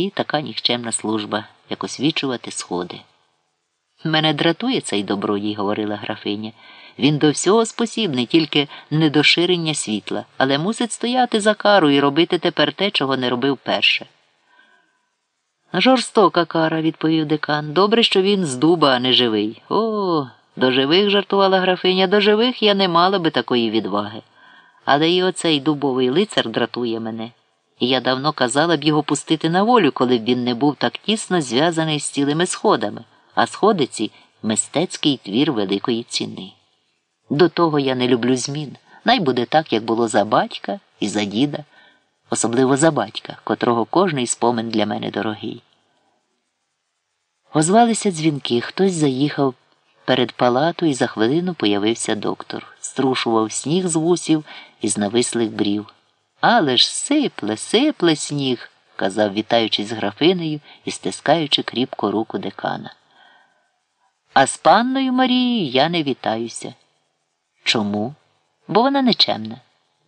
І така нікчемна служба, як освічувати сходи. Мене дратує цей добродій, говорила графиня. Він до всього спосібний, тільки не до ширення світла, але мусить стояти за кару і робити тепер те, чого не робив перше. Жорстока кара, відповів декан. Добре, що він з дуба, а не живий. О, до живих, жартувала графиня, до живих я не мала би такої відваги. Але і оцей дубовий лицар дратує мене. І я давно казала б його пустити на волю, коли б він не був так тісно зв'язаний з цілими сходами, а сходиці мистецький твір великої ціни. До того я не люблю змін. Най буде так, як було за батька і за діда, особливо за батька, котрого кожний спомин для мене дорогий. Озвалися дзвінки, хтось заїхав перед палату і за хвилину появився доктор, струшував сніг з вусів і з навислих брів. Але ж сипле, сипле сніг, казав, вітаючись з графинею і стискаючи кріпко руку декана. А з панною Марією я не вітаюся. Чому? Бо вона нечемна,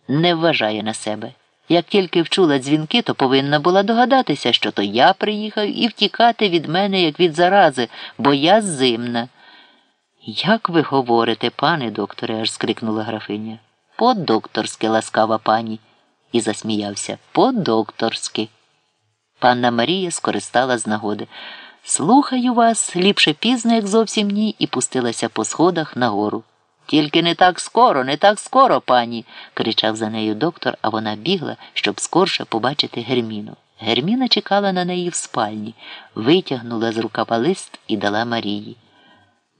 не вважає на себе. Як тільки вчула дзвінки, то повинна була догадатися, що то я приїхав і втікати від мене, як від зарази, бо я зимна. Як ви говорите, пане докторе, аж скрикнула графиня. По-докторськи, ласкава пані, і засміявся. По-докторськи. Панна Марія скористала з нагоди. Слухаю вас, ліпше пізно, як зовсім ні, і пустилася по сходах нагору. Тільки не так скоро, не так скоро, пані, кричав за нею доктор, а вона бігла, щоб скорше побачити Герміну. Герміна чекала на неї в спальні, витягнула з рукава лист і дала Марії.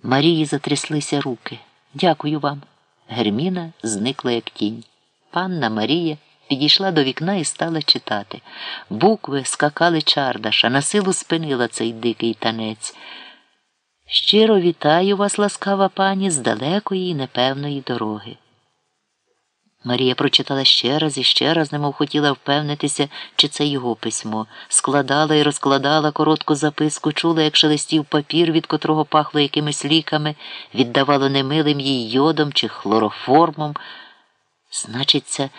Марії затряслися руки. Дякую вам. Герміна зникла, як тінь. Панна Марія підійшла до вікна і стала читати. Букви скакали чардаша, на силу спинила цей дикий танець. Щиро вітаю вас, ласкава пані, з далекої і непевної дороги. Марія прочитала ще раз і ще раз, немов хотіла впевнитися, чи це його письмо, складала і розкладала коротку записку, чула, як шелестів папір, від котрого пахло якимись ліками, віддавало немилим їй йодом чи хлороформом. Значиться,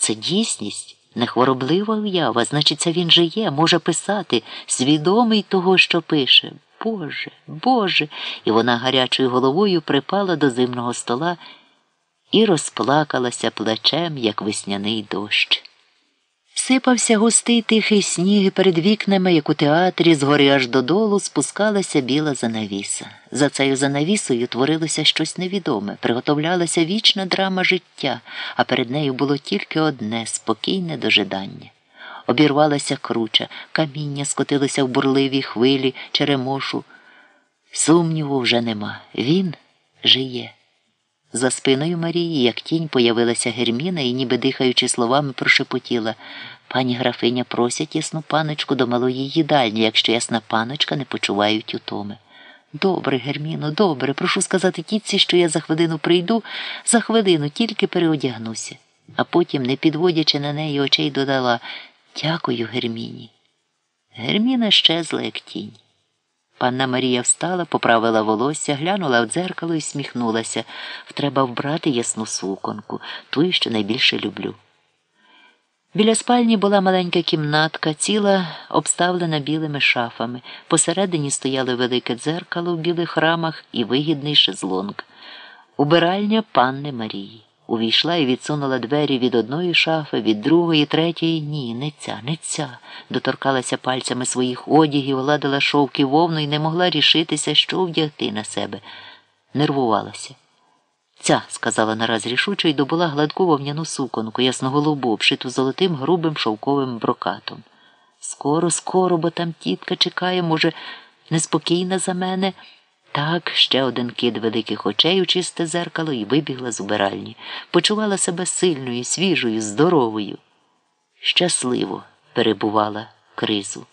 це дійсність, нехвороблива уява, значиться, він же є, може писати, свідомий того, що пише. Боже, Боже. І вона гарячою головою припала до зимного стола і розплакалася плечем, як весняний дощ. Сипався густий тихий сніг перед вікнами, як у театрі, згори аж додолу спускалася біла занавіса. За цією занавісою творилося щось невідоме, приготовлялася вічна драма життя, а перед нею було тільки одне спокійне дожидання. Обірвалася круча, каміння скотилося в бурливій хвилі, черемошу. Сумніву вже нема. Він жиє. За спиною Марії, як тінь, появилася Герміна і, ніби дихаючи словами, прошепотіла пані графиня просять ясну паночку до малої їдальні, якщо ясна паночка не почувають утоми. Добре, Герміно, добре, прошу сказати тітці, що я за хвилину прийду, за хвилину тільки переодягнуся, а потім, не підводячи на неї очей, додала Дякую, Герміні. Герміна щезла, як тінь. Панна Марія встала, поправила волосся, глянула в дзеркало і сміхнулася. Втреба вбрати ясну суконку, ту, що найбільше люблю. Біля спальні була маленька кімнатка, ціла обставлена білими шафами. Посередині стояло велике дзеркало в білих рамах і вигідний шезлонг. Убиральня панни Марії. Увійшла і відсунула двері від одної шафи, від другої, третьої. Ні, не ця, не ця. Доторкалася пальцями своїх одягів, гладила шовки вовну і не могла рішитися, що вдягти на себе. Нервувалася. Ця, сказала нараз рішуче і добула гладку вовняну суконку, ясноголубу, обшиту золотим грубим шовковим брокатом. Скоро, скоро, бо там тітка чекає, може, неспокійна за мене. Так, ще один кид великих очей у чисте зеркало і вибігла з убиральні. Почувала себе сильною, свіжою, здоровою. Щасливо перебувала кризу.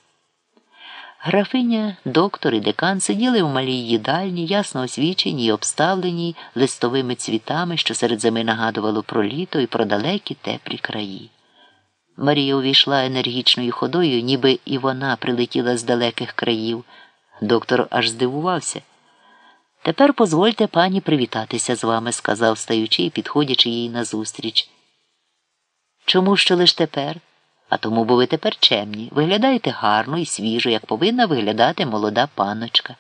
Графиня, доктор і декан сиділи у малій їдальні, ясно освіченій і обставленій листовими цвітами, що серед зими нагадувало про літо і про далекі теплі краї. Марія увійшла енергічною ходою, ніби і вона прилетіла з далеких країв. Доктор аж здивувався. Тепер позвольте пані привітатися з вами, сказав, стаючи і підходячи їй назустріч. Чому що лиш тепер? А тому бо ви тепер чемні, виглядаєте гарно і свіжо, як повинна виглядати молода панночка.